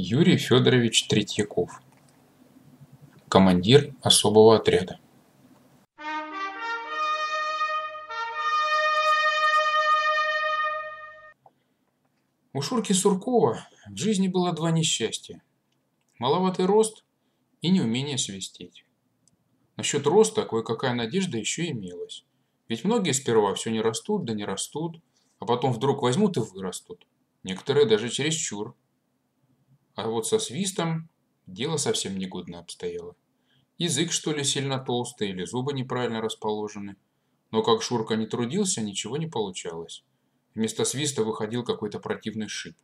Юрий Федорович Третьяков. Командир особого отряда. У Шурки Суркова в жизни было два несчастья. Маловатый рост и неумение свистеть. Насчет роста кое-какая надежда еще имелась. Ведь многие сперва все не растут, да не растут, а потом вдруг возьмут и вырастут. Некоторые даже чересчур. А вот со свистом дело совсем негодно обстояло. Язык, что ли, сильно толстый, или зубы неправильно расположены. Но как Шурка не трудился, ничего не получалось. Вместо свиста выходил какой-то противный шип.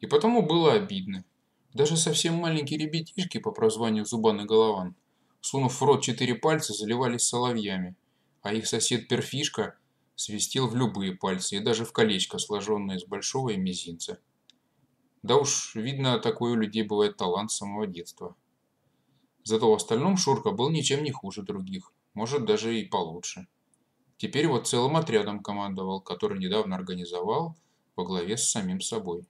И потому было обидно. Даже совсем маленькие ребятишки по прозванию Зубан и Голован, сунув в рот четыре пальца, заливались соловьями, а их сосед Перфишка свистел в любые пальцы и даже в колечко, сложенное из большого и мизинца. Да уж, видно, такой у людей бывает талант с самого детства. Зато в остальном Шурка был ничем не хуже других, может даже и получше. Теперь вот целым отрядом командовал, который недавно организовал во главе с самим собой.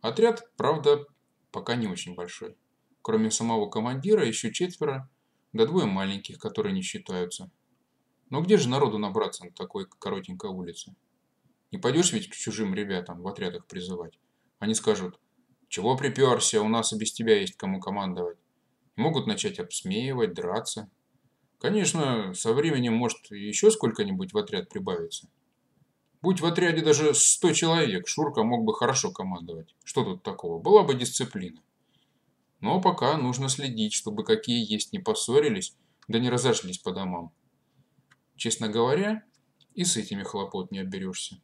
Отряд, правда, пока не очень большой. Кроме самого командира, еще четверо, да двое маленьких, которые не считаются. Но где же народу набраться на такой коротенькой улице? Не пойдешь ведь к чужим ребятам в отрядах призывать. Они скажут, чего приперся, у нас и без тебя есть кому командовать. Могут начать обсмеивать, драться. Конечно, со временем может еще сколько-нибудь в отряд прибавиться. Будь в отряде даже 100 человек, Шурка мог бы хорошо командовать. Что тут такого? Была бы дисциплина. Но пока нужно следить, чтобы какие есть не поссорились, да не разошлись по домам. Честно говоря, и с этими хлопот не оберешься.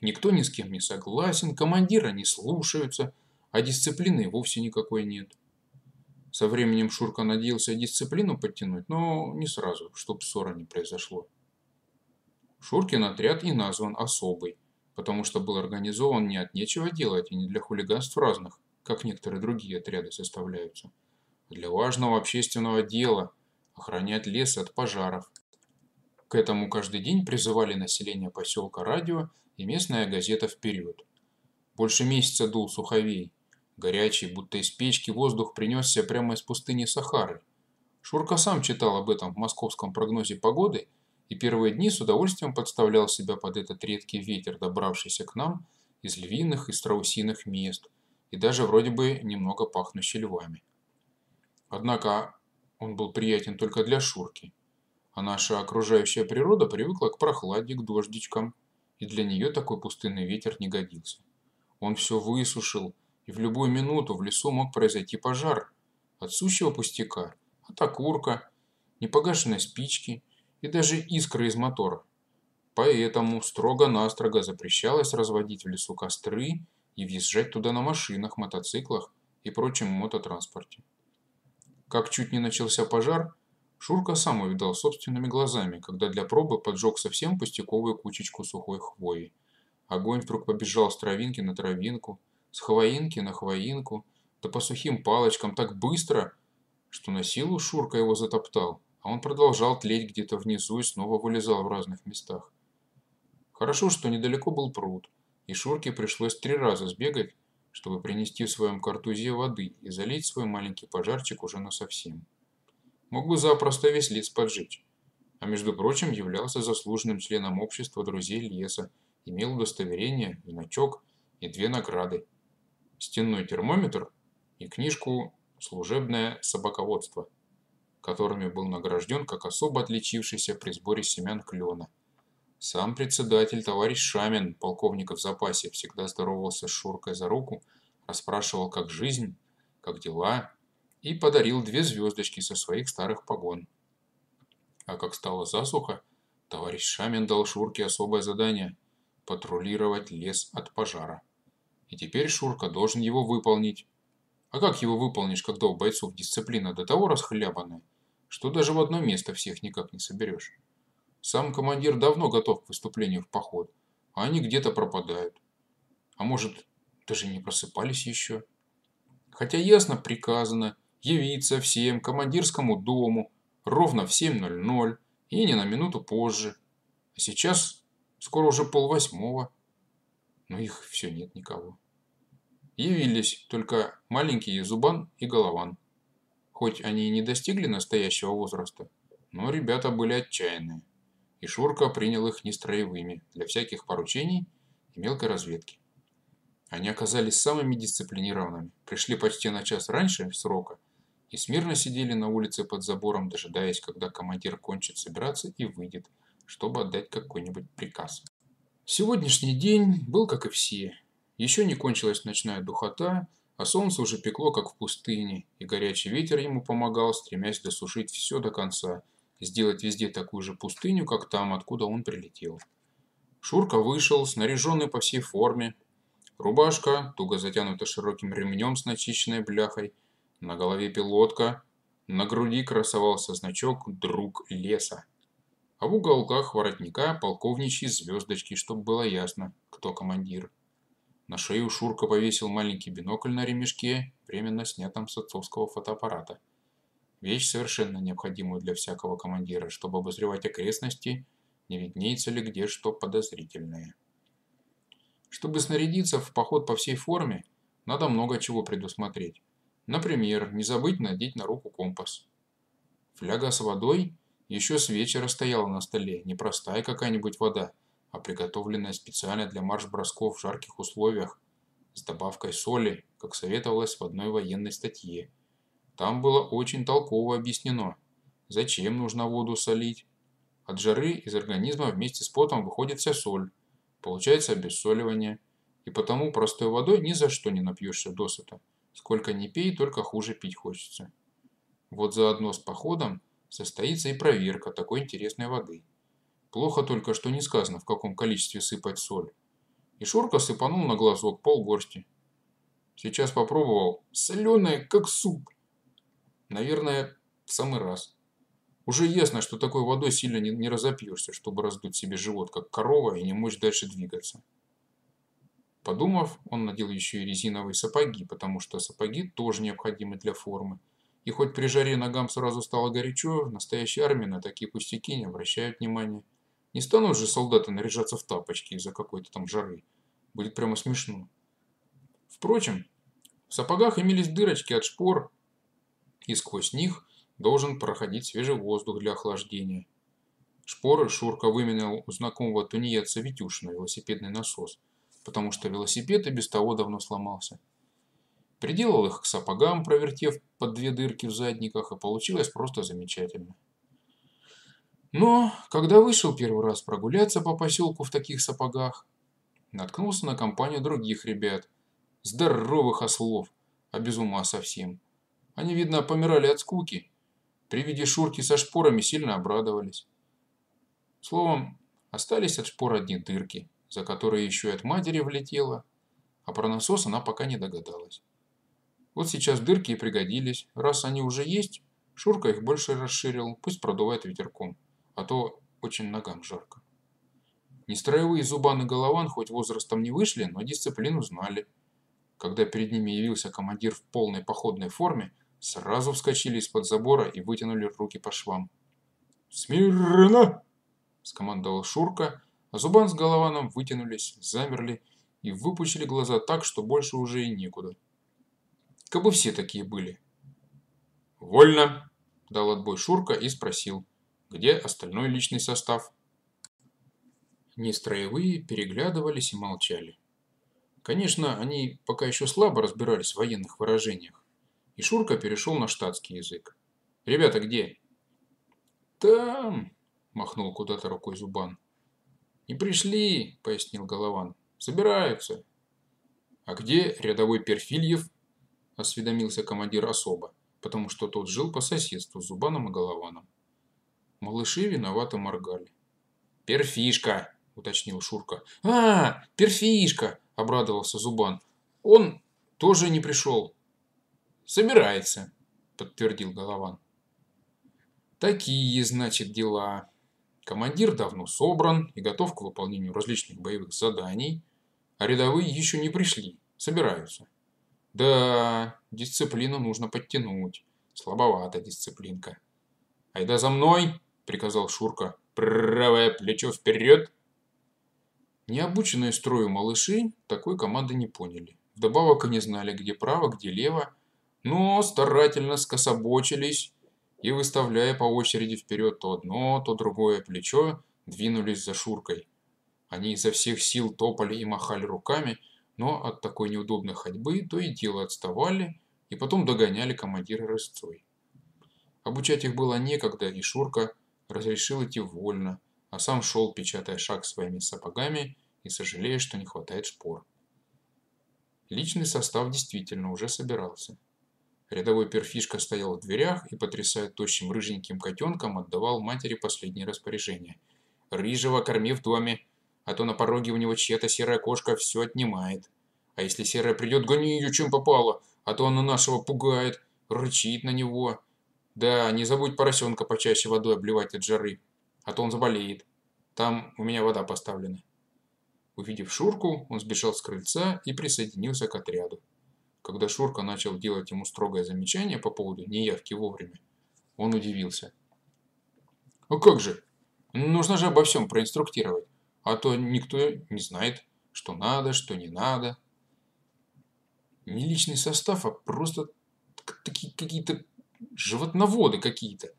Никто ни с кем не согласен, командира не слушаются, а дисциплины вовсе никакой нет. Со временем Шурка надеялся дисциплину подтянуть, но не сразу, чтоб ссора не произошло. Шуркин отряд и назван особый, потому что был организован не от нечего делать и не для хулиганств разных, как некоторые другие отряды составляются, а для важного общественного дела – охранять лес от пожаров. К этому каждый день призывали население поселка радио и местная газета «Вперед». Больше месяца дул суховей. Горячий, будто из печки, воздух принесся прямо из пустыни Сахары. Шурка сам читал об этом в московском прогнозе погоды и первые дни с удовольствием подставлял себя под этот редкий ветер, добравшийся к нам из львиных и страусиных мест, и даже вроде бы немного пахнущий львами. Однако он был приятен только для Шурки, а наша окружающая природа привыкла к прохладе, к дождичкам, и для нее такой пустынный ветер не годился. Он все высушил, и в любую минуту в лесу мог произойти пожар. От сущего пустяка, от окурка, непогашенной спички и даже искры из мотора. Поэтому строго-настрого запрещалось разводить в лесу костры и въезжать туда на машинах, мотоциклах и прочем мототранспорте. Как чуть не начался пожар, Шурка сам увидал собственными глазами, когда для пробы поджег совсем пустяковую кучечку сухой хвои. Огонь вдруг побежал с травинки на травинку, с хвоинки на хвоинку, да по сухим палочкам так быстро, что на силу Шурка его затоптал, а он продолжал тлеть где-то внизу и снова вылезал в разных местах. Хорошо, что недалеко был пруд, и Шурке пришлось три раза сбегать, чтобы принести в своем картузе воды и залить свой маленький пожарчик уже насовсем мог бы запросто весь лес поджечь. А между прочим, являлся заслуженным членом общества друзей леса, имел удостоверение, значок и две награды. Стенной термометр и книжку «Служебное собаководство», которыми был награжден как особо отличившийся при сборе семян клена. Сам председатель, товарищ Шамин, полковник в запасе, всегда здоровался с Шуркой за руку, расспрашивал, как жизнь, как дела, и подарил две звездочки со своих старых погон. А как стало засуха, товарищ Шамин дал Шурке особое задание – патрулировать лес от пожара. И теперь Шурка должен его выполнить. А как его выполнишь, когда у бойцов дисциплина до того расхлябанная, что даже в одно место всех никак не соберешь? Сам командир давно готов к выступлению в поход, а они где-то пропадают. А может, даже не просыпались еще? Хотя ясно приказано – явиться всем командирскому дому ровно в 7.00 и не на минуту позже. А сейчас скоро уже полвосьмого, но их все нет никого. Явились только маленькие Зубан и Голован. Хоть они и не достигли настоящего возраста, но ребята были отчаянные. И Шурка принял их нестроевыми для всяких поручений и мелкой разведки. Они оказались самыми дисциплинированными, пришли почти на час раньше срока и смирно сидели на улице под забором, дожидаясь, когда командир кончит собираться и выйдет, чтобы отдать какой-нибудь приказ. Сегодняшний день был как и все. Еще не кончилась ночная духота, а солнце уже пекло, как в пустыне, и горячий ветер ему помогал, стремясь досушить все до конца, сделать везде такую же пустыню, как там, откуда он прилетел. Шурка вышел, снаряженный по всей форме. Рубашка, туго затянута широким ремнем с начищенной бляхой, на голове пилотка, на груди красовался значок «Друг леса» а в уголках воротника полковничьи звездочки, чтобы было ясно, кто командир. На шею Шурка повесил маленький бинокль на ремешке, временно снятом с отцовского фотоаппарата. Вещь совершенно необходимую для всякого командира, чтобы обозревать окрестности, не виднеется ли где что подозрительное. Чтобы снарядиться в поход по всей форме, надо много чего предусмотреть. Например, не забыть надеть на руку компас. Фляга с водой – еще с вечера стояла на столе не простая какая-нибудь вода, а приготовленная специально для марш-бросков в жарких условиях, с добавкой соли, как советовалось в одной военной статье. Там было очень толково объяснено, зачем нужно воду солить. От жары из организма вместе с потом выходит вся соль, получается обессоливание, и потому простой водой ни за что не напьешься досыта. Сколько ни пей, только хуже пить хочется. Вот заодно с походом состоится и проверка такой интересной воды. Плохо только, что не сказано, в каком количестве сыпать соль. И Шурка сыпанул на глазок полгорсти. Сейчас попробовал. Соленая, как суп. Наверное, в самый раз. Уже ясно, что такой водой сильно не, не разопьешься, чтобы раздуть себе живот, как корова, и не мочь дальше двигаться. Подумав, он надел еще и резиновые сапоги, потому что сапоги тоже необходимы для формы. И хоть при жаре ногам сразу стало горячо, в настоящей армии на такие пустяки не обращают внимания. Не станут же солдаты наряжаться в тапочки из-за какой-то там жары. Будет прямо смешно. Впрочем, в сапогах имелись дырочки от шпор, и сквозь них должен проходить свежий воздух для охлаждения. Шпоры Шурка выменял у знакомого тунеядца Витюшина велосипедный насос, потому что велосипед и без того давно сломался. Приделал их к сапогам, провертев под две дырки в задниках, и получилось просто замечательно. Но, когда вышел первый раз прогуляться по поселку в таких сапогах, наткнулся на компанию других ребят, здоровых ослов, а без ума совсем. Они, видно, помирали от скуки. При виде Шурки со шпорами сильно обрадовались. Словом, остались от шпор одни дырки, за которые еще и от матери влетела, а про насос она пока не догадалась. Вот сейчас дырки и пригодились. Раз они уже есть, Шурка их больше расширил, пусть продувает ветерком, а то очень ногам жарко. Нестроевые Зубан и Голован хоть возрастом не вышли, но дисциплину знали. Когда перед ними явился командир в полной походной форме, сразу вскочили из-под забора и вытянули руки по швам. «Смирно!» – скомандовал Шурка, Зубан с Голованом вытянулись, замерли и выпучили глаза так, что больше уже и некуда. Как бы все такие были. «Вольно!» – дал отбой Шурка и спросил, где остальной личный состав. Нестроевые переглядывались и молчали. Конечно, они пока еще слабо разбирались в военных выражениях, и Шурка перешел на штатский язык. «Ребята где?» «Там!» – махнул куда-то рукой Зубан. «Не пришли!» – пояснил Голован. «Собираются!» «А где рядовой Перфильев?» – осведомился командир особо, потому что тот жил по соседству с Зубаном и Голованом. Малыши виновато моргали. «Перфишка!» – уточнил Шурка. «А, перфишка!» – обрадовался Зубан. «Он тоже не пришел». «Собирается», – подтвердил Голован. «Такие, значит, дела. Командир давно собран и готов к выполнению различных боевых заданий, а рядовые еще не пришли, собираются. Да, дисциплину нужно подтянуть. Слабовата дисциплинка. «Айда за мной!» – приказал Шурка. «Правое плечо вперед!» Необученные строю малыши такой команды не поняли. Вдобавок и не знали, где право, где лево, но старательно скособочились и, выставляя по очереди вперед то одно, то другое плечо, двинулись за Шуркой. Они изо всех сил топали и махали руками, но от такой неудобной ходьбы то и дело отставали и потом догоняли командира рысцой. Обучать их было некогда, и Шурка разрешил идти вольно, а сам шел, печатая шаг своими сапогами и сожалея, что не хватает шпор. Личный состав действительно уже собирался. Рядовой перфишка стоял в дверях и, потрясая тощим рыженьким котенком, отдавал матери последние распоряжения. «Рыжего корми в доме, а то на пороге у него чья-то серая кошка все отнимает. А если серая придет, гони ее чем попало, а то она нашего пугает, рычит на него. Да, не забудь поросенка почаще водой обливать от жары, а то он заболеет. Там у меня вода поставлена». Увидев Шурку, он сбежал с крыльца и присоединился к отряду. Когда Шурка начал делать ему строгое замечание по поводу неявки вовремя, он удивился. «А как же? Нужно же обо всем проинструктировать, а то никто не знает, что надо, что не надо». Не личный состав, а просто какие-то животноводы какие-то.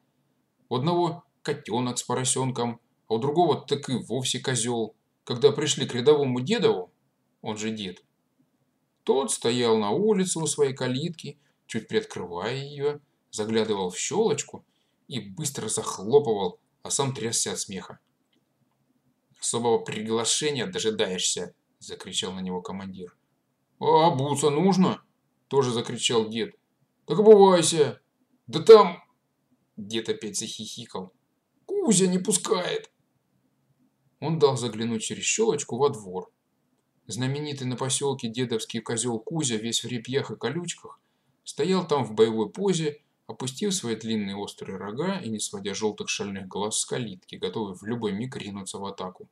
У одного котенок с поросенком, а у другого так и вовсе козел когда пришли к рядовому дедову, он же дед, тот стоял на улице у своей калитки, чуть приоткрывая ее, заглядывал в щелочку и быстро захлопывал, а сам трясся от смеха. «Особого приглашения дожидаешься!» – закричал на него командир. «А обуться нужно?» – тоже закричал дед. «Так обувайся! Да там...» Дед опять захихикал. «Кузя не пускает!» он дал заглянуть через щелочку во двор. Знаменитый на поселке дедовский козел Кузя, весь в репьях и колючках, стоял там в боевой позе, опустив свои длинные острые рога и не сводя желтых шальных глаз с калитки, готовый в любой миг ринуться в атаку.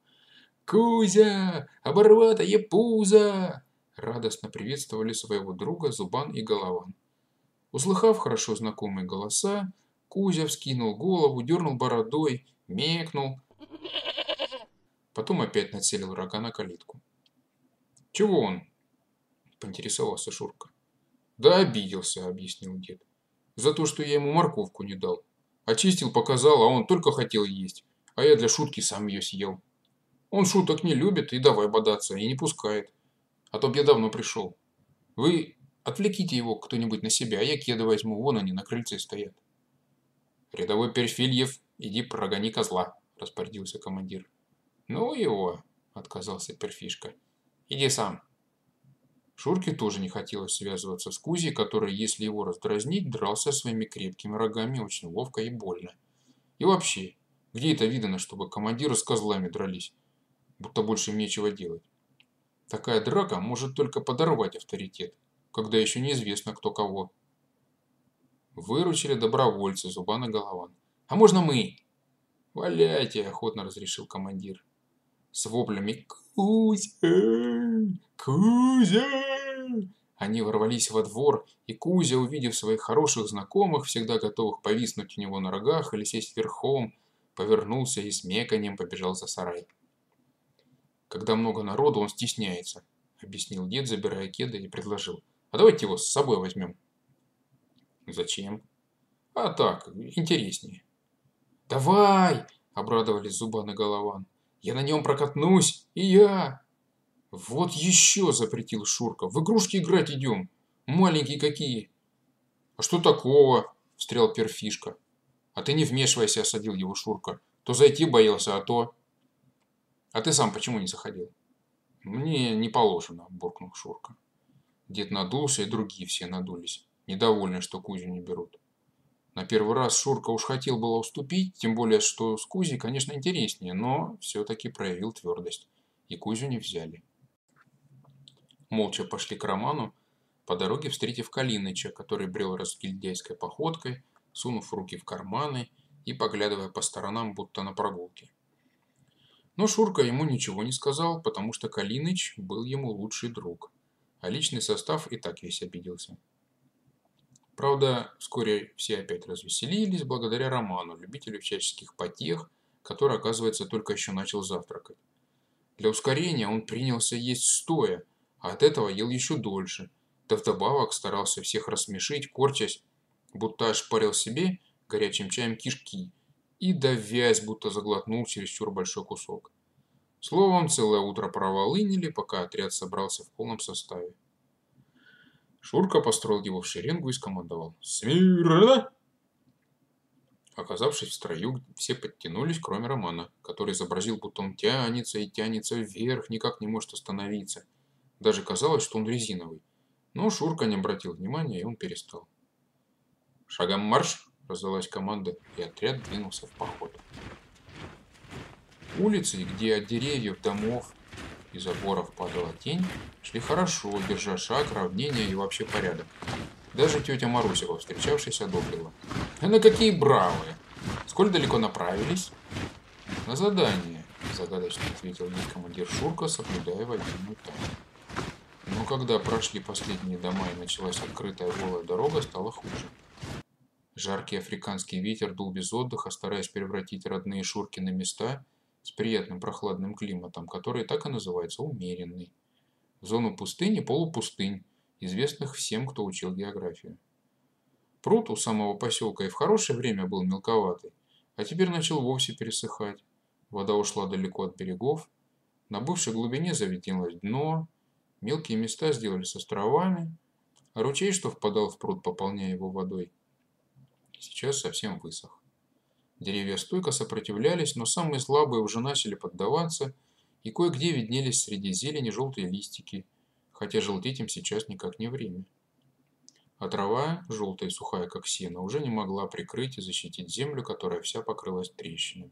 «Кузя! Оборватое пузо!» Радостно приветствовали своего друга Зубан и Голован. Услыхав хорошо знакомые голоса, Кузя вскинул голову, дернул бородой, мекнул Потом опять нацелил рога на калитку. «Чего он?» – поинтересовался Шурка. «Да обиделся», – объяснил дед. «За то, что я ему морковку не дал. Очистил, показал, а он только хотел есть, а я для шутки сам ее съел. Он шуток не любит и давай бодаться, и не пускает. А то б я давно пришел. Вы отвлеките его кто-нибудь на себя, а я кеды возьму, вон они на крыльце стоят». «Рядовой Перфильев, иди прогони козла», – распорядился командир. «Ну его», – отказался перфишка. «Иди сам». Шурке тоже не хотелось связываться с Кузей, который, если его раздразнить, дрался своими крепкими рогами очень ловко и больно. И вообще, где это видано, чтобы командиры с козлами дрались? Будто больше им нечего делать. Такая драка может только подорвать авторитет, когда еще неизвестно кто кого. Выручили добровольцы, зуба на голован. «А можно мы?» «Валяйте», – охотно разрешил командир с воплями «Кузя! Кузя!». Они ворвались во двор, и Кузя, увидев своих хороших знакомых, всегда готовых повиснуть у него на рогах или сесть верхом, повернулся и с меканием побежал за сарай. «Когда много народу, он стесняется», — объяснил дед, забирая кеды, и предложил. «А давайте его с собой возьмем». «Зачем?» «А так, интереснее». «Давай!» — обрадовались Зубан и Голован. Я на нем прокатнусь, и я. Вот еще, запретил Шурка. В игрушки играть идем. Маленькие какие. А что такого? Встрял перфишка. А ты не вмешивайся, осадил его Шурка. То зайти боялся, а то... А ты сам почему не заходил? Мне не положено, буркнул Шурка. Дед надулся, и другие все надулись, недовольны, что Кузю не берут. На первый раз Шурка уж хотел было уступить, тем более, что с Кузей, конечно, интереснее, но все-таки проявил твердость, и Кузю не взяли. Молча пошли к Роману, по дороге встретив Калиныча, который брел разгильдяйской походкой, сунув руки в карманы и поглядывая по сторонам, будто на прогулке. Но Шурка ему ничего не сказал, потому что Калиныч был ему лучший друг, а личный состав и так весь обиделся. Правда, вскоре все опять развеселились благодаря Роману, любителю всяческих потех, который, оказывается, только еще начал завтракать. Для ускорения он принялся есть стоя, а от этого ел еще дольше, да вдобавок старался всех рассмешить, корчась, будто ошпарил себе горячим чаем кишки и давясь, будто заглотнул чересчур большой кусок. Словом, целое утро проволынили, пока отряд собрался в полном составе. Шурка построил его в шеренгу и скомандовал «Смирно!». Оказавшись в строю, все подтянулись, кроме Романа, который изобразил, будто он тянется и тянется вверх, никак не может остановиться. Даже казалось, что он резиновый. Но Шурка не обратил внимания, и он перестал. «Шагом марш!» – раздалась команда, и отряд двинулся в поход. Улицы, где от деревьев, домов и заборов падала тень, шли хорошо, держа шаг, равнение и вообще порядок. Даже тетя Марусева, встречавшись, одобрила. «А какие бравые! Сколь далеко направились?» «На задание», – загадочно ответил ей командир Шурка, соблюдая военную тайну. Но когда прошли последние дома и началась открытая голая дорога, стало хуже. Жаркий африканский ветер дул без отдыха, стараясь превратить родные Шурки на места с приятным прохладным климатом, который так и называется умеренный. Зону пустыни полупустынь, известных всем, кто учил географию. Пруд у самого поселка и в хорошее время был мелковатый, а теперь начал вовсе пересыхать. Вода ушла далеко от берегов, на бывшей глубине завитилось дно, мелкие места сделались островами, а ручей, что впадал в пруд, пополняя его водой, сейчас совсем высох. Деревья стойко сопротивлялись, но самые слабые уже начали поддаваться, и кое-где виднелись среди зелени желтые листики, хотя желтеть им сейчас никак не время. А трава, желтая и сухая, как сено, уже не могла прикрыть и защитить землю, которая вся покрылась трещинами.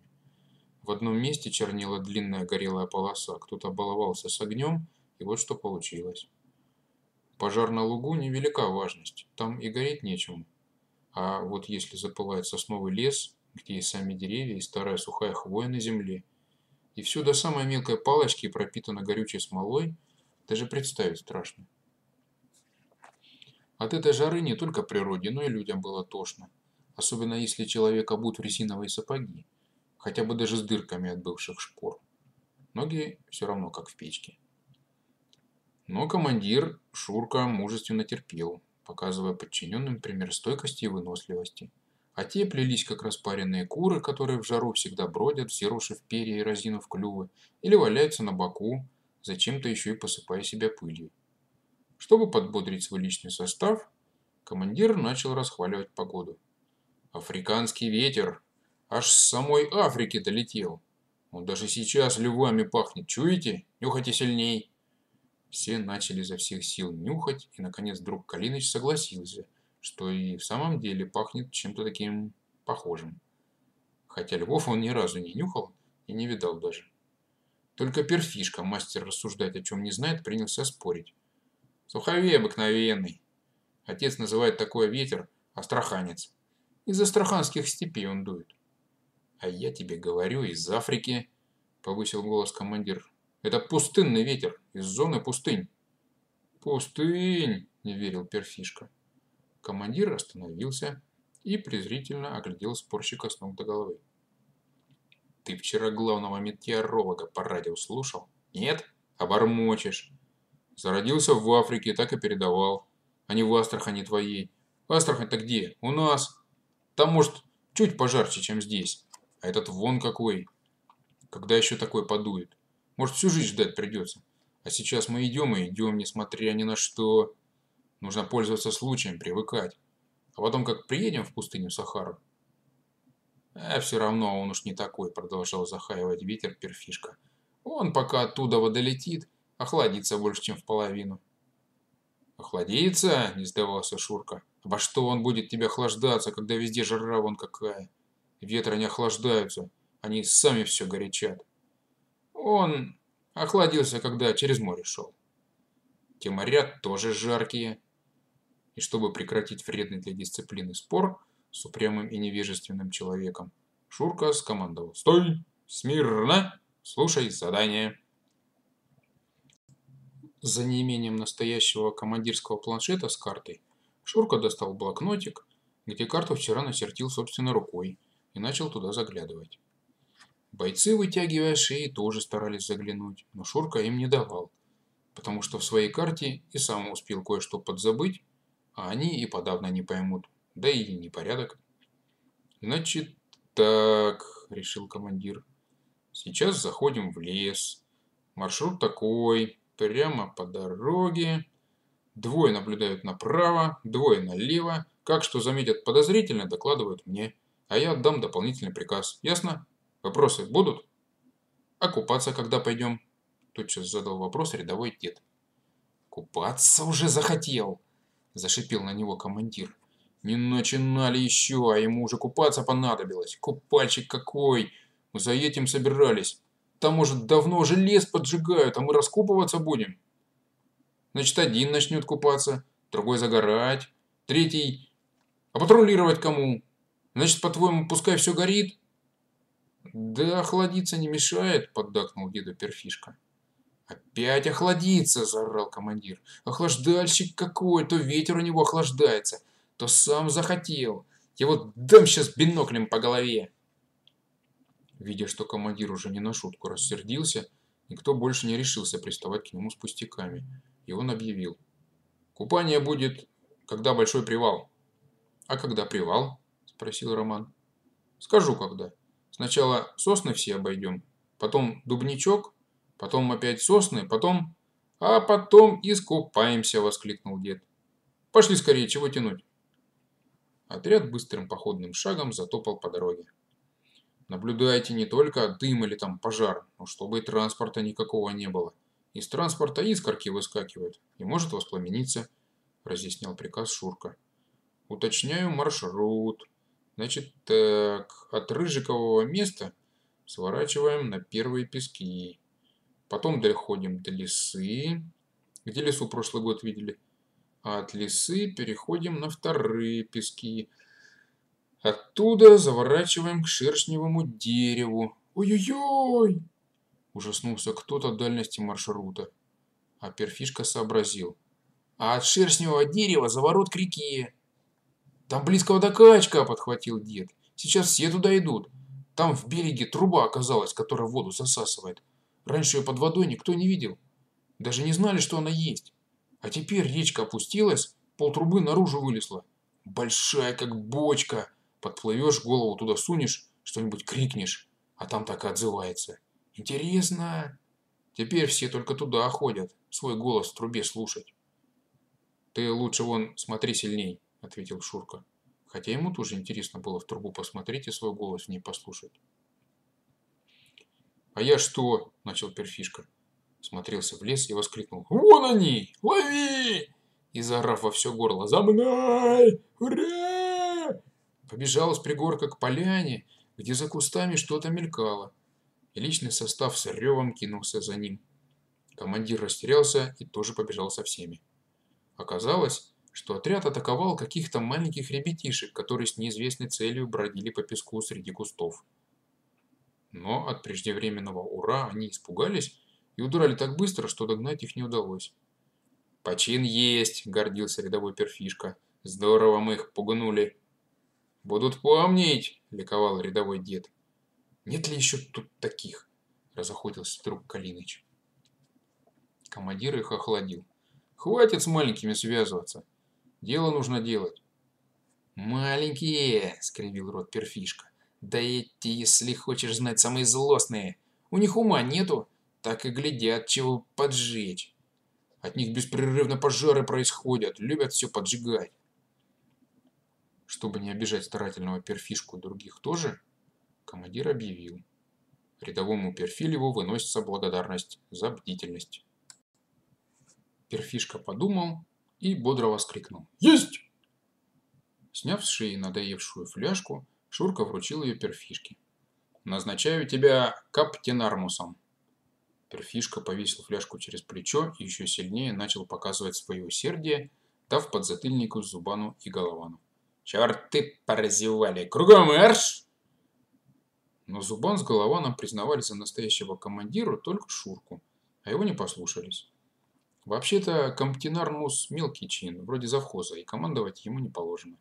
В одном месте чернела длинная горелая полоса, кто-то баловался с огнем, и вот что получилось. Пожар на лугу – невелика важность, там и гореть нечему. А вот если запылает сосновый лес, где и сами деревья, и старая сухая хвоя на земле, и все до самой мелкой палочки пропитано горючей смолой, даже представить страшно. От этой жары не только природе, но и людям было тошно, особенно если человек обут в резиновые сапоги, хотя бы даже с дырками от бывших шпор. Ноги все равно как в печке. Но командир Шурка мужественно терпел, показывая подчиненным пример стойкости и выносливости. А те плелись, как распаренные куры, которые в жару всегда бродят, взъерошив перья и разинув клювы, или валяются на боку, зачем-то еще и посыпая себя пылью. Чтобы подбодрить свой личный состав, командир начал расхваливать погоду. «Африканский ветер! Аж с самой Африки долетел! Он даже сейчас львами пахнет, чуете? Нюхайте сильней!» Все начали изо всех сил нюхать, и, наконец, друг Калиныч согласился, что и в самом деле пахнет чем-то таким похожим. Хотя львов он ни разу не нюхал и не видал даже. Только перфишка, мастер рассуждать о чем не знает, принялся спорить. Суховей обыкновенный. Отец называет такой ветер астраханец. Из астраханских степей он дует. А я тебе говорю, из Африки, повысил голос командир. Это пустынный ветер, из зоны пустынь. Пустынь, не верил перфишка. Командир остановился и презрительно оглядел спорщика с ног до головы. Ты вчера главного метеоролога по радио слушал? Нет? Обормочешь. Зародился в Африке, так и передавал. А не в Астрахани твоей. Астрахань-то где? У нас. Там, может, чуть пожарче, чем здесь. А этот вон какой. Когда еще такой подует? Может, всю жизнь ждать придется. А сейчас мы идем и идем, несмотря ни на что. Нужно пользоваться случаем, привыкать. А потом, как приедем в пустыню Сахару. А все равно он уж не такой, продолжал захаивать ветер перфишка. Он пока оттуда водолетит, охладится больше, чем в половину. Охладится? Не сдавался Шурка. Во что он будет тебя охлаждаться, когда везде жара вон какая? Ветры не охлаждаются, они сами все горячат. Он охладился, когда через море шел. Те моря тоже жаркие. И чтобы прекратить вредный для дисциплины спор с упрямым и невежественным человеком, Шурка скомандовал «Стой! Смирно! Слушай задание!» За неимением настоящего командирского планшета с картой, Шурка достал блокнотик, где карту вчера начертил собственной рукой, и начал туда заглядывать. Бойцы, вытягивая шеи, тоже старались заглянуть, но Шурка им не давал. потому что в своей карте и сам успел кое-что подзабыть, а они и подавно не поймут, да и непорядок. Значит, так, решил командир. Сейчас заходим в лес. Маршрут такой, прямо по дороге. Двое наблюдают направо, двое налево. Как что заметят подозрительно, докладывают мне. А я отдам дополнительный приказ. Ясно? Вопросы будут? А купаться когда пойдем? Тотчас задал вопрос рядовой дед. Купаться уже захотел, зашипел на него командир. Не начинали еще, а ему уже купаться понадобилось. Купальщик какой! Мы за этим собирались. Там, может, давно уже лес поджигают, а мы раскупываться будем. Значит, один начнет купаться, другой загорать, третий... А патрулировать кому? Значит, по-твоему, пускай все горит? Да охладиться не мешает, поддакнул деда перфишка. «Опять охладиться!» – заорал командир. «Охлаждальщик какой! То ветер у него охлаждается, то сам захотел. Я вот дам сейчас биноклем по голове!» Видя, что командир уже не на шутку рассердился, никто больше не решился приставать к нему с пустяками, и он объявил. «Купание будет, когда большой привал». «А когда привал?» – спросил Роман. «Скажу, когда. Сначала сосны все обойдем, потом дубничок, потом опять сосны, потом... А потом искупаемся, воскликнул дед. Пошли скорее, чего тянуть? Отряд быстрым походным шагом затопал по дороге. Наблюдайте не только дым или там пожар, но чтобы и транспорта никакого не было. Из транспорта искорки выскакивают и может воспламениться, разъяснял приказ Шурка. Уточняю маршрут. Значит так, от Рыжикового места сворачиваем на первые пески. Потом доходим до лесы, где лесу прошлый год видели. От лесы переходим на вторые пески. Оттуда заворачиваем к шершневому дереву. Ой-ой-ой! Ужаснулся кто-то от дальности маршрута. А перфишка сообразил. А от шершневого дерева заворот к реке. Там близко водокачка, подхватил дед. Сейчас все туда идут. Там в береге труба оказалась, которая воду засасывает. Раньше ее под водой никто не видел. Даже не знали, что она есть. А теперь речка опустилась, полтрубы наружу вылезла. Большая, как бочка. Подплывешь, голову туда сунешь, что-нибудь крикнешь, а там так и отзывается. Интересно. Теперь все только туда ходят, свой голос в трубе слушать. Ты лучше вон смотри сильней, ответил Шурка. Хотя ему тоже интересно было в трубу посмотреть и свой голос в ней послушать. «А я что?» – начал перфишка. Смотрелся в лес и воскликнул. «Вон они! Лови!» И заорав во все горло. «За мной! Ура!» Побежал с пригорка к поляне, где за кустами что-то мелькало. И личный состав с ревом кинулся за ним. Командир растерялся и тоже побежал со всеми. Оказалось, что отряд атаковал каких-то маленьких ребятишек, которые с неизвестной целью бродили по песку среди кустов. Но от преждевременного «Ура!» они испугались и удрали так быстро, что догнать их не удалось. «Почин есть!» – гордился рядовой перфишка. «Здорово мы их пугнули!» «Будут помнить!» – ликовал рядовой дед. «Нет ли еще тут таких?» – разохотился вдруг Калиныч. Командир их охладил. «Хватит с маленькими связываться. Дело нужно делать». «Маленькие!» – скривил рот перфишка. Да эти, если хочешь знать, самые злостные. У них ума нету, так и глядят, чего поджечь. От них беспрерывно пожары происходят, любят все поджигать. Чтобы не обижать старательного перфишку других тоже, командир объявил. Рядовому перфилеву выносится благодарность за бдительность. Перфишка подумал и бодро воскликнул. «Есть!» Сняв с шеи надоевшую фляжку, Шурка вручил ее перфишке. «Назначаю тебя каптенармусом». Перфишка повесил фляжку через плечо и еще сильнее начал показывать свое усердие, дав подзатыльнику Зубану и Головану. «Черты поразевали! Кругом марш!» Но Зубан с Голованом признавали за настоящего командира только Шурку, а его не послушались. Вообще-то Камптинармус мелкий чин, вроде завхоза, и командовать ему не положено.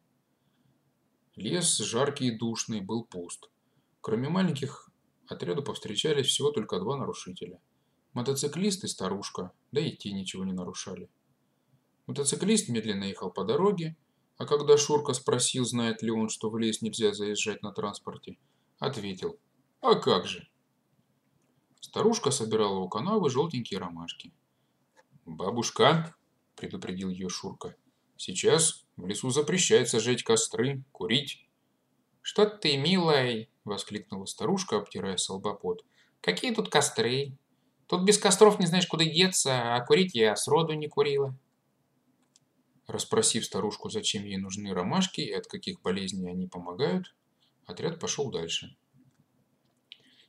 Лес, жаркий и душный, был пуст. Кроме маленьких, отряду повстречались всего только два нарушителя. Мотоциклист и старушка, да и те ничего не нарушали. Мотоциклист медленно ехал по дороге, а когда Шурка спросил, знает ли он, что в лес нельзя заезжать на транспорте, ответил «А как же?». Старушка собирала у канавы желтенькие ромашки. «Бабушка», – предупредил ее Шурка, – «сейчас в лесу запрещается жечь костры, курить». «Что ты, милая!» – воскликнула старушка, обтирая солбопот. «Какие тут костры? Тут без костров не знаешь, куда деться, а курить я сроду не курила». Расспросив старушку, зачем ей нужны ромашки и от каких болезней они помогают, отряд пошел дальше.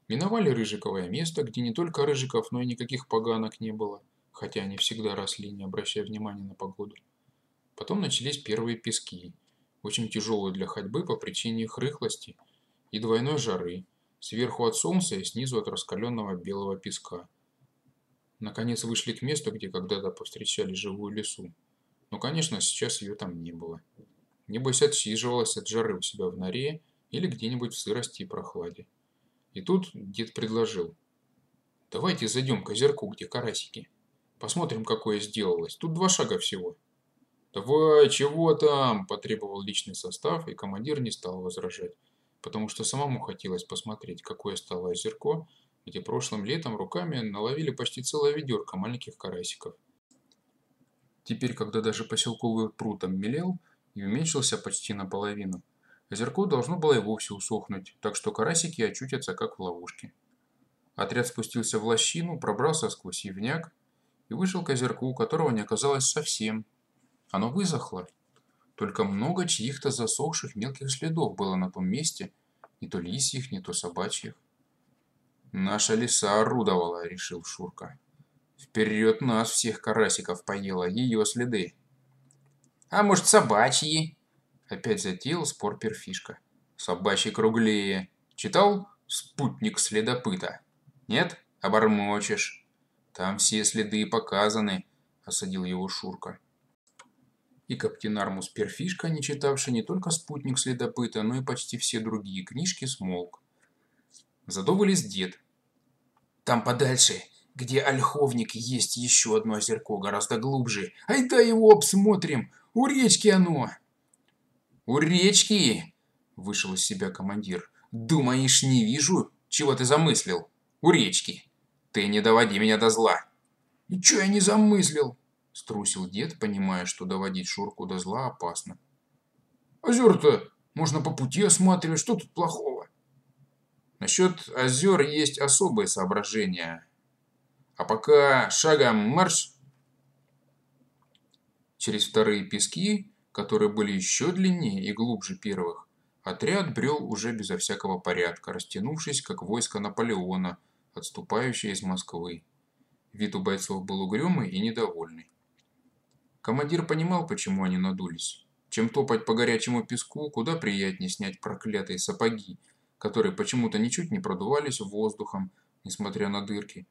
Миновали Рыжиковое место, где не только рыжиков, но и никаких поганок не было, хотя они всегда росли, не обращая внимания на погоду. Потом начались первые пески, очень тяжелые для ходьбы по причине их рыхлости и двойной жары, сверху от солнца и снизу от раскаленного белого песка. Наконец вышли к месту, где когда-то повстречали живую лесу. Но, конечно, сейчас ее там не было. Небось отсиживалась от жары у себя в норе или где-нибудь в сырости и прохладе. И тут дед предложил. Давайте зайдем к озерку, где карасики. Посмотрим, какое сделалось. Тут два шага всего. «Давай, чего там?» – потребовал личный состав, и командир не стал возражать, потому что самому хотелось посмотреть, какое стало озерко, где прошлым летом руками наловили почти целое ведерко маленьких карасиков. Теперь, когда даже поселковый пруд обмелел и уменьшился почти наполовину, озерко должно было и вовсе усохнуть, так что карасики очутятся как в ловушке. Отряд спустился в лощину, пробрался сквозь ивняк и вышел к озерку, которого не оказалось совсем. Оно высохло. Только много чьих-то засохших мелких следов было на том месте, не то лисьих, не то собачьих. «Наша лиса орудовала», — решил Шурка. «Вперед нас всех карасиков поела ее следы». «А может, собачьи?» Опять затеял спор перфишка. «Собачьи круглее. Читал «Спутник следопыта»? Нет? Обормочешь. Там все следы показаны», — осадил его Шурка и каптен Армус Перфишка, не читавший не только «Спутник следопыта», но и почти все другие книжки, смолк. Зато вылез дед. «Там подальше, где ольховник, есть еще одно озерко, гораздо глубже. Ай да его обсмотрим! У речки оно!» «У речки?» – вышел из себя командир. «Думаешь, не вижу, чего ты замыслил? У речки! Ты не доводи меня до зла!» «Ничего я не замыслил!» Струсил дед, понимая, что доводить Шурку до зла опасно. Озер-то можно по пути осматривать, что тут плохого? Насчет озер есть особые соображения. А пока шагом марш. Через вторые пески, которые были еще длиннее и глубже первых, отряд брел уже безо всякого порядка, растянувшись, как войско Наполеона, отступающее из Москвы. Вид у бойцов был угрюмый и недовольный. Командир понимал, почему они надулись. Чем топать по горячему песку, куда приятнее снять проклятые сапоги, которые почему-то ничуть не продувались воздухом, несмотря на дырки.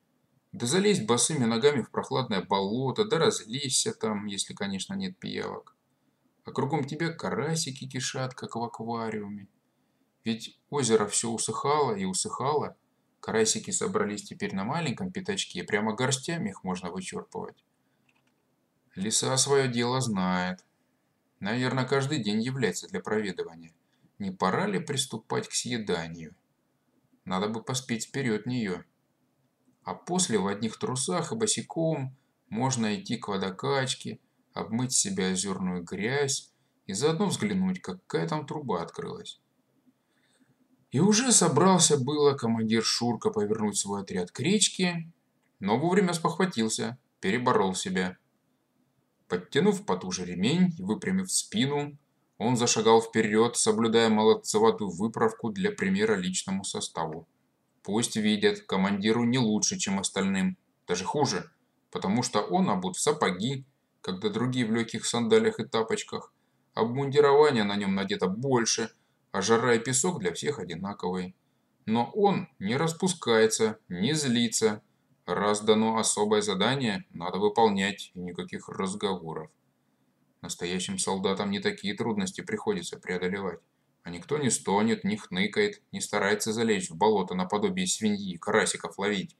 Да залезть босыми ногами в прохладное болото, да разлезься там, если, конечно, нет пиявок. А кругом тебя карасики кишат, как в аквариуме. Ведь озеро все усыхало и усыхало. Карасики собрались теперь на маленьком пятачке, прямо горстями их можно вычерпывать. Лиса свое дело знает. Наверное, каждый день является для проведывания. Не пора ли приступать к съеданию? Надо бы поспеть вперед нее. А после в одних трусах и босиком можно идти к водокачке, обмыть себе озерную грязь и заодно взглянуть, какая там труба открылась. И уже собрался было командир Шурка повернуть свой отряд к речке, но вовремя спохватился, переборол себя. Подтянув потуже ремень и выпрямив спину, он зашагал вперед, соблюдая молодцеватую выправку для примера личному составу. Пусть видят, командиру не лучше, чем остальным, даже хуже, потому что он обут в сапоги, когда другие в легких сандалиях и тапочках. Обмундирование на нем надето больше, а жара и песок для всех одинаковые. Но он не распускается, не злится, Раз дано особое задание, надо выполнять, и никаких разговоров. Настоящим солдатам не такие трудности приходится преодолевать. А никто не стонет, не хныкает, не старается залечь в болото наподобие свиньи, карасиков ловить.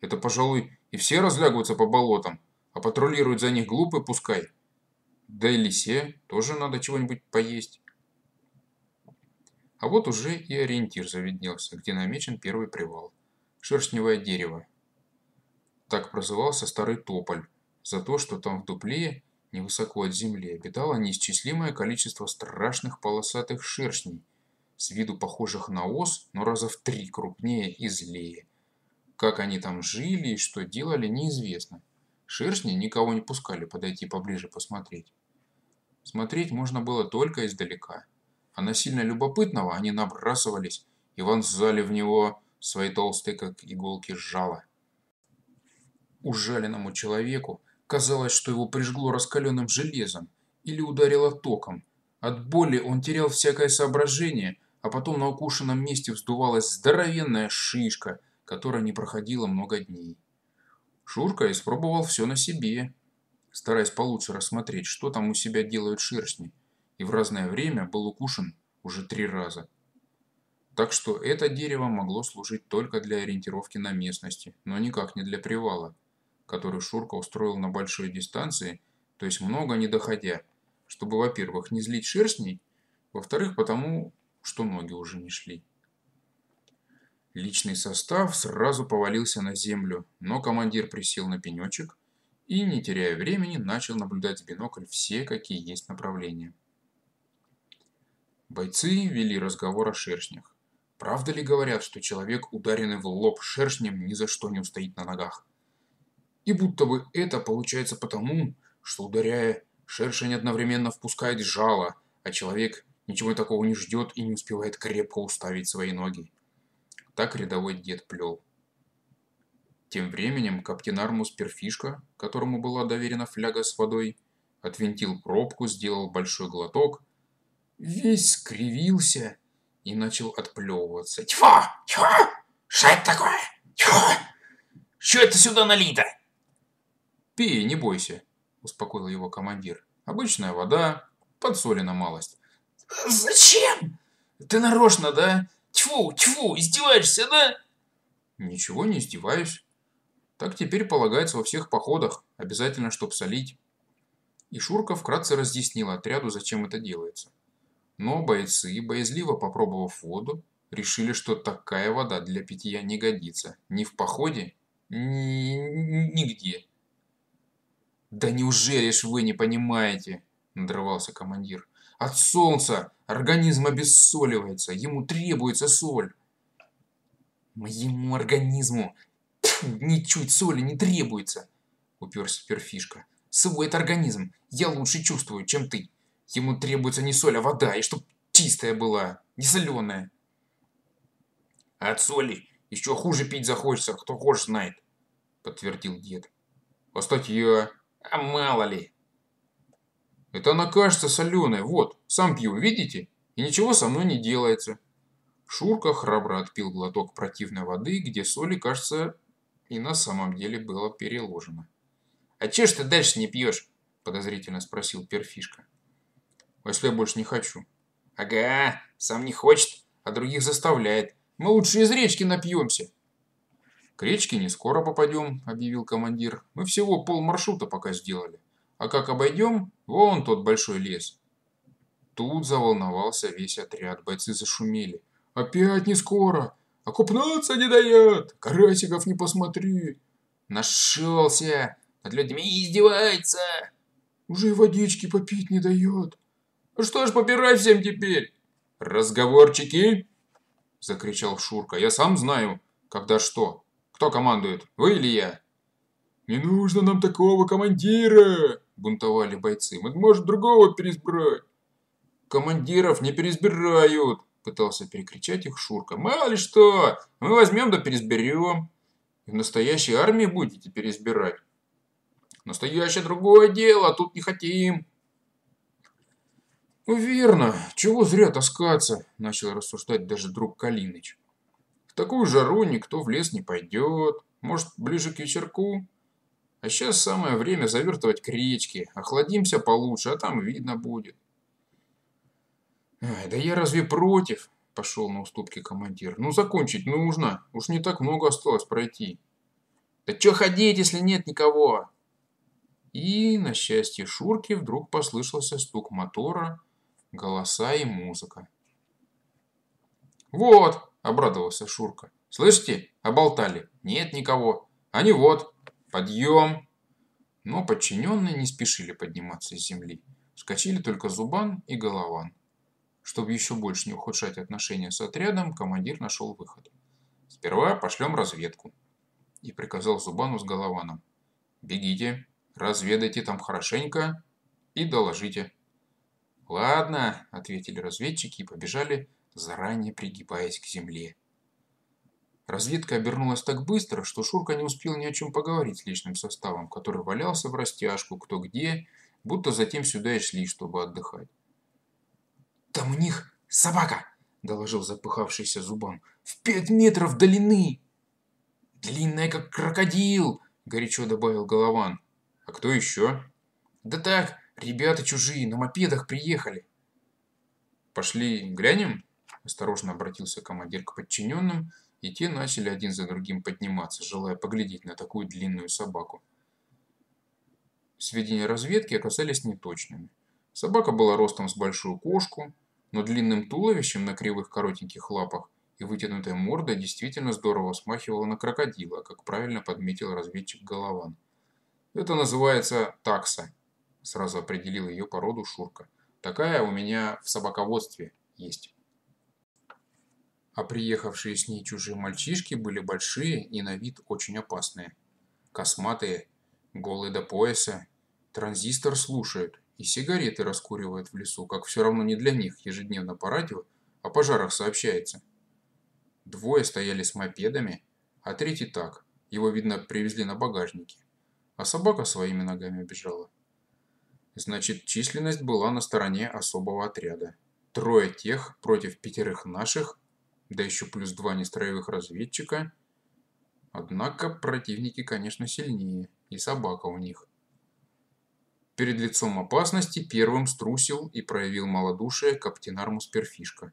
Это, пожалуй, и все разлягутся по болотам, а патрулируют за них глупые пускай. Да и лисе тоже надо чего-нибудь поесть. А вот уже и ориентир заведнелся, где намечен первый привал. Шершневое дерево. Так прозывался старый тополь, за то, что там в дупле, невысоко от земли, обитало неисчислимое количество страшных полосатых шершней, с виду похожих на ос, но раза в три крупнее и злее. Как они там жили и что делали, неизвестно. Шершни никого не пускали подойти поближе посмотреть. Смотреть можно было только издалека – а на сильно любопытного они набрасывались и вонзали в него свои толстые, как иголки, жало. Ужаленному человеку казалось, что его прижгло раскаленным железом или ударило током. От боли он терял всякое соображение, а потом на укушенном месте вздувалась здоровенная шишка, которая не проходила много дней. Шурка испробовал все на себе, стараясь получше рассмотреть, что там у себя делают шершни – и в разное время был укушен уже три раза. Так что это дерево могло служить только для ориентировки на местности, но никак не для привала, который Шурка устроил на большой дистанции, то есть много не доходя, чтобы, во-первых, не злить шерстней, во-вторых, потому, что ноги уже не шли. Личный состав сразу повалился на землю, но командир присел на пенечек и, не теряя времени, начал наблюдать в бинокль все, какие есть направления. Бойцы вели разговор о шершнях. Правда ли говорят, что человек, ударенный в лоб шершнем, ни за что не устоит на ногах? И будто бы это получается потому, что ударяя, шершень одновременно впускает жало, а человек ничего такого не ждет и не успевает крепко уставить свои ноги. Так рядовой дед плел. Тем временем капитан Армус Перфишка, которому была доверена фляга с водой, отвинтил пробку, сделал большой глоток весь скривился и начал отплевываться. Тьфу! Тьфу! Что это такое? Тьфу! Что это сюда налито? Пей, не бойся, успокоил его командир. Обычная вода, подсолена малость. Зачем? Ты нарочно, да? Тьфу, тьфу, издеваешься, да? Ничего не издеваюсь. Так теперь полагается во всех походах, обязательно, чтоб солить. И Шурка вкратце разъяснил отряду, зачем это делается. Но бойцы, боязливо попробовав воду, решили, что такая вода для питья не годится. Ни в походе, ни нигде. «Да неужели ж вы не понимаете?» – надрывался командир. «От солнца организм обессоливается, ему требуется соль». «Моему организму ничуть соли не требуется», – уперся перфишка. «Свой это организм я лучше чувствую, чем ты». Ему требуется не соль, а вода, и чтоб чистая была, не соленая. А от соли еще хуже пить захочется, кто хочешь знает, подтвердил дед. А статья? А мало ли. Это она кажется соленой, вот, сам пью, видите? И ничего со мной не делается. Шурка храбро отпил глоток противной воды, где соли, кажется, и на самом деле было переложено. «А че ж ты дальше не пьешь?» – подозрительно спросил перфишка. А если я больше не хочу? Ага, сам не хочет, а других заставляет. Мы лучше из речки напьемся. К речке не скоро попадем, объявил командир. Мы всего пол маршрута пока сделали. А как обойдем, вон тот большой лес. Тут заволновался весь отряд, бойцы зашумели. Опять не скоро, окупнаться не дает, карасиков не посмотри. Нашелся, над людьми издевается. Уже и водички попить не дает. Ну что ж, попирай всем теперь. Разговорчики, закричал Шурка. Я сам знаю, когда что. Кто командует, вы или я? Не нужно нам такого командира, бунтовали бойцы. Мы можем другого переизбрать. Командиров не переизбирают, пытался перекричать их Шурка. Мало ли что, мы возьмем да переизберем. И в настоящей армии будете переизбирать. Настоящее другое дело, а тут не хотим. «Ну, верно. Чего зря таскаться?» – начал рассуждать даже друг Калиныч. «В такую жару никто в лес не пойдет. Может, ближе к вечерку? А сейчас самое время завертывать к речке. Охладимся получше, а там видно будет». «Ай, да я разве против?» – пошел на уступки командир. «Ну, закончить нужно. Уж не так много осталось пройти». Да чё ходить, если нет никого? И, на счастье Шурки, вдруг послышался стук мотора, голоса и музыка. «Вот!» – обрадовался Шурка. «Слышите? Оболтали. Нет никого. Они вот. Подъем!» Но подчиненные не спешили подниматься с земли. Вскочили только Зубан и Голован. Чтобы еще больше не ухудшать отношения с отрядом, командир нашел выход. «Сперва пошлем разведку», – и приказал Зубану с Голованом. «Бегите, разведайте там хорошенько и доложите». «Ладно», – ответили разведчики и побежали, заранее пригибаясь к земле. Разведка обернулась так быстро, что Шурка не успел ни о чем поговорить с личным составом, который валялся в растяжку, кто где, будто затем сюда и шли, чтобы отдыхать. «Там у них собака!» – доложил запыхавшийся Зубан. «В пять метров длины!» «Длинная, как крокодил!» – горячо добавил Голован. «А кто еще?» «Да так, ребята чужие, на мопедах приехали». «Пошли глянем?» – осторожно обратился командир к подчиненным – и те начали один за другим подниматься, желая поглядеть на такую длинную собаку. Сведения разведки оказались неточными. Собака была ростом с большую кошку, но длинным туловищем на кривых коротеньких лапах и вытянутая морда действительно здорово смахивала на крокодила, как правильно подметил разведчик Голован. «Это называется такса», – сразу определил ее породу Шурка. «Такая у меня в собаководстве есть» а приехавшие с ней чужие мальчишки были большие и на вид очень опасные. Косматые, голые до пояса, транзистор слушают и сигареты раскуривают в лесу, как все равно не для них ежедневно по радио о пожарах сообщается. Двое стояли с мопедами, а третий так, его, видно, привезли на багажнике, а собака своими ногами бежала. Значит, численность была на стороне особого отряда. Трое тех против пятерых наших да еще плюс два нестроевых разведчика. Однако противники, конечно, сильнее, и собака у них. Перед лицом опасности первым струсил и проявил малодушие Каптенармус Перфишка.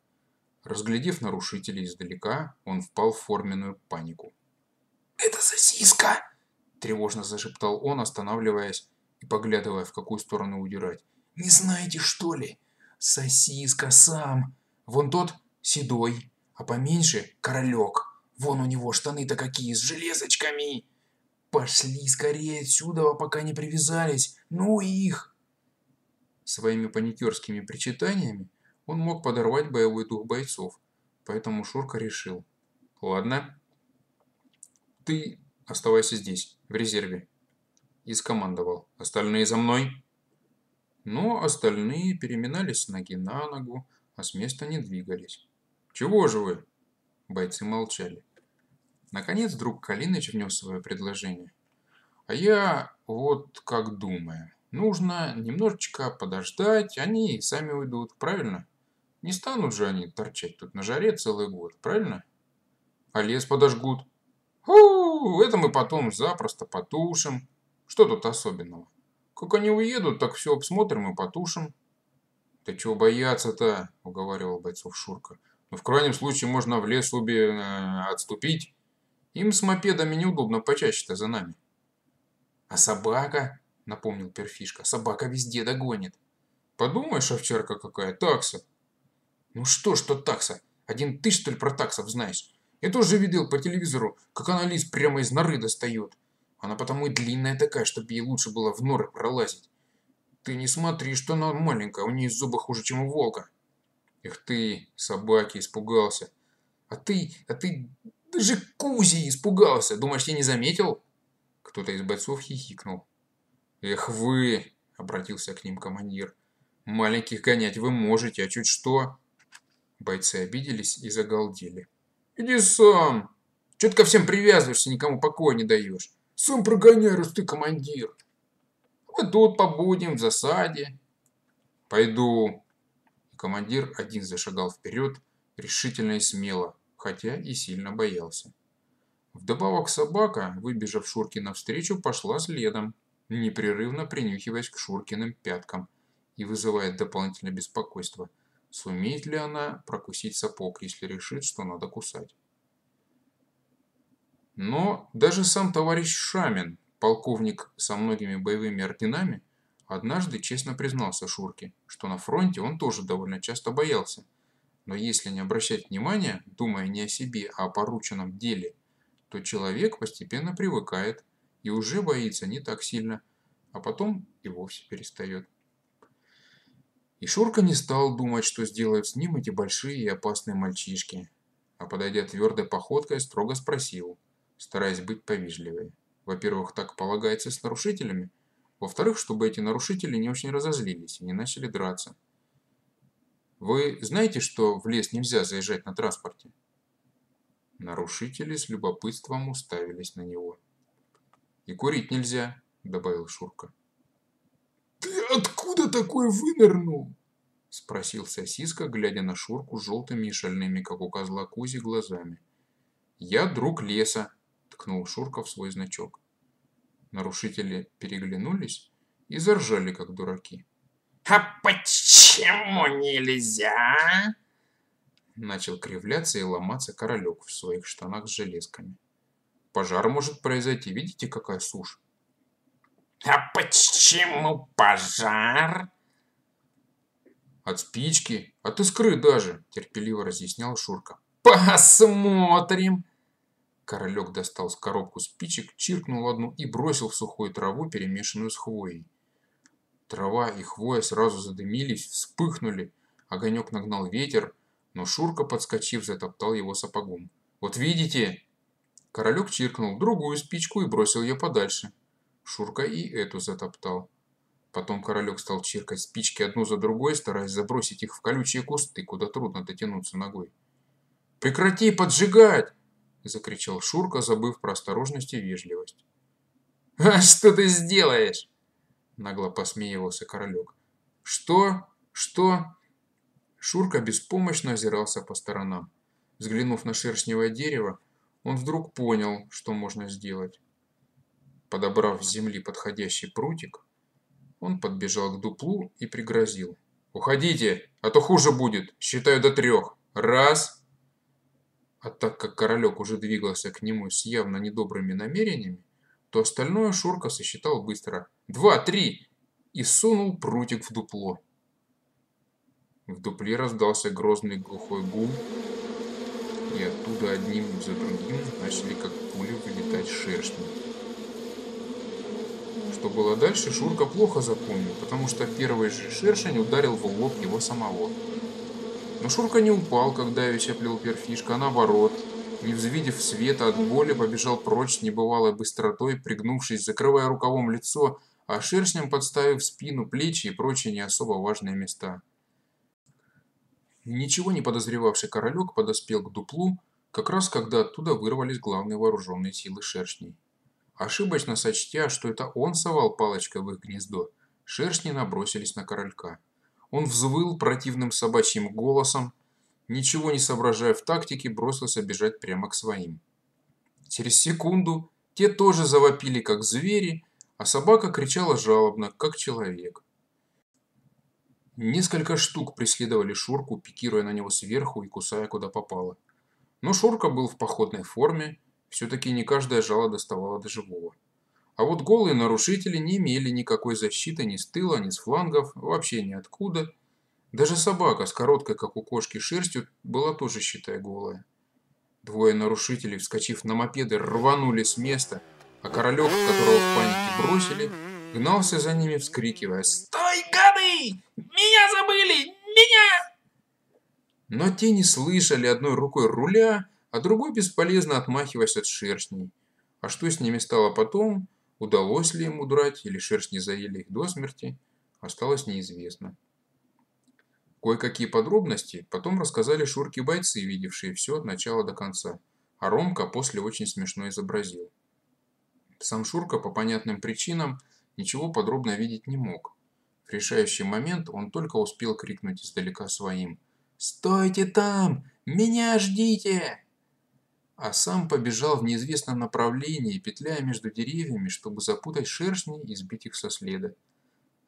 Разглядев нарушителей издалека, он впал в форменную панику. «Это сосиска!» – тревожно зашептал он, останавливаясь и поглядывая, в какую сторону удирать. «Не знаете, что ли? Сосиска сам! Вон тот седой, а поменьше – королек. Вон у него штаны-то какие, с железочками. Пошли скорее отсюда, пока не привязались. Ну их!» Своими паникерскими причитаниями он мог подорвать боевой дух бойцов, поэтому Шурка решил. «Ладно, ты оставайся здесь, в резерве». И скомандовал. «Остальные за мной!» Но остальные переминались с ноги на ногу, а с места не двигались. «Чего же вы?» Бойцы молчали. Наконец друг Калиныч внес свое предложение. «А я вот как думаю. Нужно немножечко подождать, они сами уйдут, правильно? Не станут же они торчать тут на жаре целый год, правильно? А лес подожгут. Фу, это мы потом запросто потушим. Что тут особенного? Как они уедут, так все обсмотрим и потушим. Да чего бояться-то, уговаривал бойцов Шурка. В крайнем случае можно в лес обе э, отступить. Им с мопедами неудобно почаще-то за нами. А собака, напомнил перфишка, собака везде догонит. Подумаешь, овчарка какая, такса. Ну что что такса? Один ты, что ли, про таксов знаешь? Я тоже видел по телевизору, как она лист прямо из норы достает. Она потому и длинная такая, чтобы ей лучше было в норы пролазить. Ты не смотри, что она маленькая, у нее зубы хуже, чем у волка. Эх ты, собаки, испугался. А ты, а ты даже Кузи испугался. Думаешь, я не заметил? Кто-то из бойцов хихикнул. Эх вы, обратился к ним командир. Маленьких гонять вы можете, а чуть что... Бойцы обиделись и загалдели. Иди сам. Че ты ко всем привязываешься, никому покоя не даешь? Сам прогоняй, раз ты командир. Мы тут побудем в засаде. Пойду, Командир один зашагал вперед, решительно и смело, хотя и сильно боялся. Вдобавок собака, выбежав Шурке навстречу, пошла следом, непрерывно принюхиваясь к Шуркиным пяткам и вызывая дополнительное беспокойство, сумеет ли она прокусить сапог, если решит, что надо кусать. Но даже сам товарищ Шамин, полковник со многими боевыми орденами, однажды честно признался Шурке, что на фронте он тоже довольно часто боялся. Но если не обращать внимания, думая не о себе, а о порученном деле, то человек постепенно привыкает и уже боится не так сильно, а потом и вовсе перестает. И Шурка не стал думать, что сделают с ним эти большие и опасные мальчишки, а подойдя твердой походкой, строго спросил – стараясь быть повежливее. Во-первых, так полагается с нарушителями. Во-вторых, чтобы эти нарушители не очень разозлились и не начали драться. Вы знаете, что в лес нельзя заезжать на транспорте? Нарушители с любопытством уставились на него. «И курить нельзя», — добавил Шурка. «Ты откуда такой вынырнул?» — спросил сосиска, глядя на Шурку желтыми и шальными, как у козла Кузи, глазами. «Я друг леса», ткнул Шурка в свой значок. Нарушители переглянулись и заржали, как дураки. «А почему нельзя?» Начал кривляться и ломаться королек в своих штанах с железками. «Пожар может произойти, видите, какая сушь?» «А почему пожар?» «От спички, от искры даже», – терпеливо разъяснял Шурка. «Посмотрим!» Королек достал с коробку спичек, чиркнул одну и бросил в сухую траву, перемешанную с хвоей. Трава и хвоя сразу задымились, вспыхнули. Огонек нагнал ветер, но Шурка, подскочив, затоптал его сапогом. «Вот видите?» Королек чиркнул другую спичку и бросил ее подальше. Шурка и эту затоптал. Потом королек стал чиркать спички одну за другой, стараясь забросить их в колючие кусты, куда трудно дотянуться ногой. «Прекрати поджигать!» Закричал Шурка, забыв про осторожность и вежливость. «А что ты сделаешь?» Нагло посмеивался королек. «Что? Что?» Шурка беспомощно озирался по сторонам. Взглянув на шершневое дерево, он вдруг понял, что можно сделать. Подобрав с земли подходящий прутик, он подбежал к дуплу и пригрозил. «Уходите, а то хуже будет. Считаю до трех. Раз, а так как королек уже двигался к нему с явно недобрыми намерениями, то остальное Шурка сосчитал быстро. «Два, три!» и сунул прутик в дупло. В дупле раздался грозный глухой гул, и оттуда одним за другим начали как пули вылетать шершни. Что было дальше, Шурка плохо запомнил, потому что первый же шершень ударил в лоб его самого. Но Шурка не упал, когда ее плел перфишка, а наоборот, не взвидев света от боли, побежал прочь с небывалой быстротой, пригнувшись, закрывая рукавом лицо, а шершнем подставив спину, плечи и прочие не особо важные места. Ничего не подозревавший королек подоспел к дуплу, как раз когда оттуда вырвались главные вооруженные силы шершней. Ошибочно сочтя, что это он совал палочкой в их гнездо, шершни набросились на королька. Он взвыл противным собачьим голосом, ничего не соображая в тактике, бросился бежать прямо к своим. Через секунду те тоже завопили, как звери, а собака кричала жалобно, как человек. Несколько штук преследовали Шурку, пикируя на него сверху и кусая куда попало. Но Шурка был в походной форме, все-таки не каждая жало доставала до живого. А вот голые нарушители не имели никакой защиты ни с тыла, ни с флангов, вообще ниоткуда. Даже собака с короткой, как у кошки, шерстью была тоже, считай, голая. Двое нарушителей, вскочив на мопеды, рванули с места, а королек, которого в панике бросили, гнался за ними, вскрикивая «Стой, гады! Меня забыли! Меня!» Но те не слышали одной рукой руля, а другой бесполезно отмахиваясь от шершней. А что с ними стало потом, Удалось ли ему драть или шершни заели их до смерти, осталось неизвестно. Кое-какие подробности потом рассказали Шурке бойцы, видевшие все от начала до конца, а Ромка после очень смешно изобразил. Сам Шурка по понятным причинам ничего подробно видеть не мог. В решающий момент он только успел крикнуть издалека своим «Стойте там! Меня ждите!» А сам побежал в неизвестном направлении, петляя между деревьями, чтобы запутать шершней и сбить их со следа.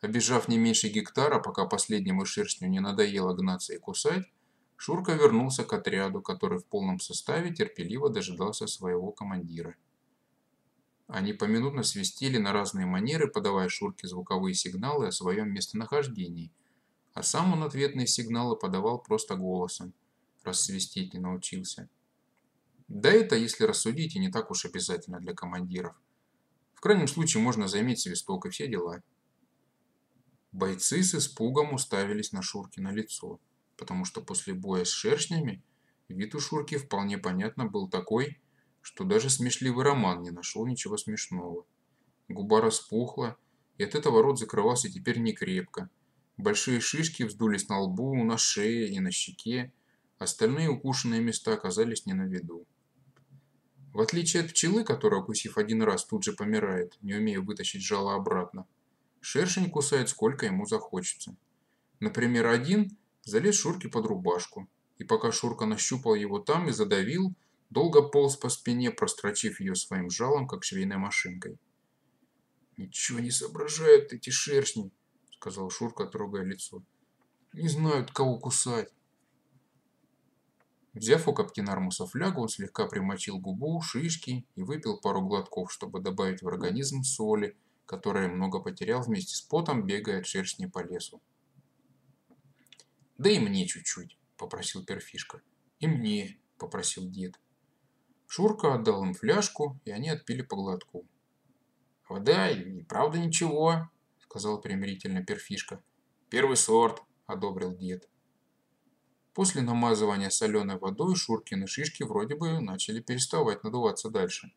Обежав не меньше гектара, пока последнему шершню не надоело гнаться и кусать, Шурка вернулся к отряду, который в полном составе терпеливо дожидался своего командира. Они поминутно свистели на разные манеры, подавая Шурке звуковые сигналы о своем местонахождении, а сам он ответные сигналы подавал просто голосом, раз свистеть не научился. Да это, если рассудить, и не так уж обязательно для командиров. В крайнем случае можно заиметь свисток и все дела. Бойцы с испугом уставились на Шуркино лицо, потому что после боя с шершнями вид у Шурки вполне понятно был такой, что даже смешливый роман не нашел ничего смешного. Губа распухла, и от этого рот закрывался теперь не крепко. Большие шишки вздулись на лбу, на шее и на щеке, остальные укушенные места оказались не на виду. В отличие от пчелы, которая, укусив один раз, тут же помирает, не умея вытащить жало обратно, шершень кусает сколько ему захочется. Например, один залез Шурке под рубашку, и пока Шурка нащупал его там и задавил, долго полз по спине, прострочив ее своим жалом, как швейной машинкой. «Ничего не соображают эти шершни», — сказал Шурка, трогая лицо. «Не знают, кого кусать». Взяв у Каптинармуса флягу, он слегка примочил губу, шишки и выпил пару глотков, чтобы добавить в организм соли, которая много потерял вместе с потом, бегая от шершни по лесу. «Да и мне чуть-чуть», — попросил перфишка. «И мне», — попросил дед. Шурка отдал им фляжку, и они отпили по глотку. «Вода и правда ничего», — сказал примирительно перфишка. «Первый сорт», — одобрил дед. После намазывания соленой водой Шуркины шишки вроде бы начали переставать надуваться дальше.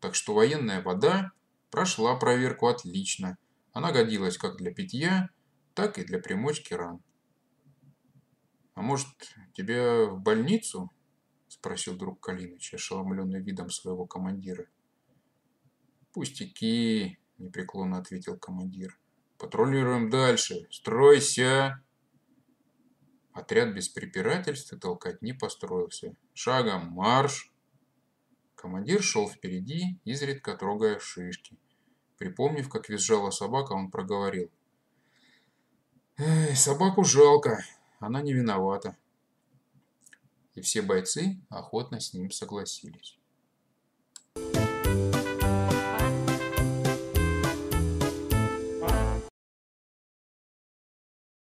Так что военная вода прошла проверку отлично. Она годилась как для питья, так и для примочки ран. «А может, тебя в больницу?» – спросил друг Калиныч, ошеломленный видом своего командира. «Пустяки», – непреклонно ответил командир. «Патрулируем дальше. Стройся!» Отряд без препирательств и толкотни построился. Шагом марш! Командир шел впереди, изредка трогая шишки. Припомнив, как визжала собака, он проговорил. «Эй, собаку жалко, она не виновата». И все бойцы охотно с ним согласились.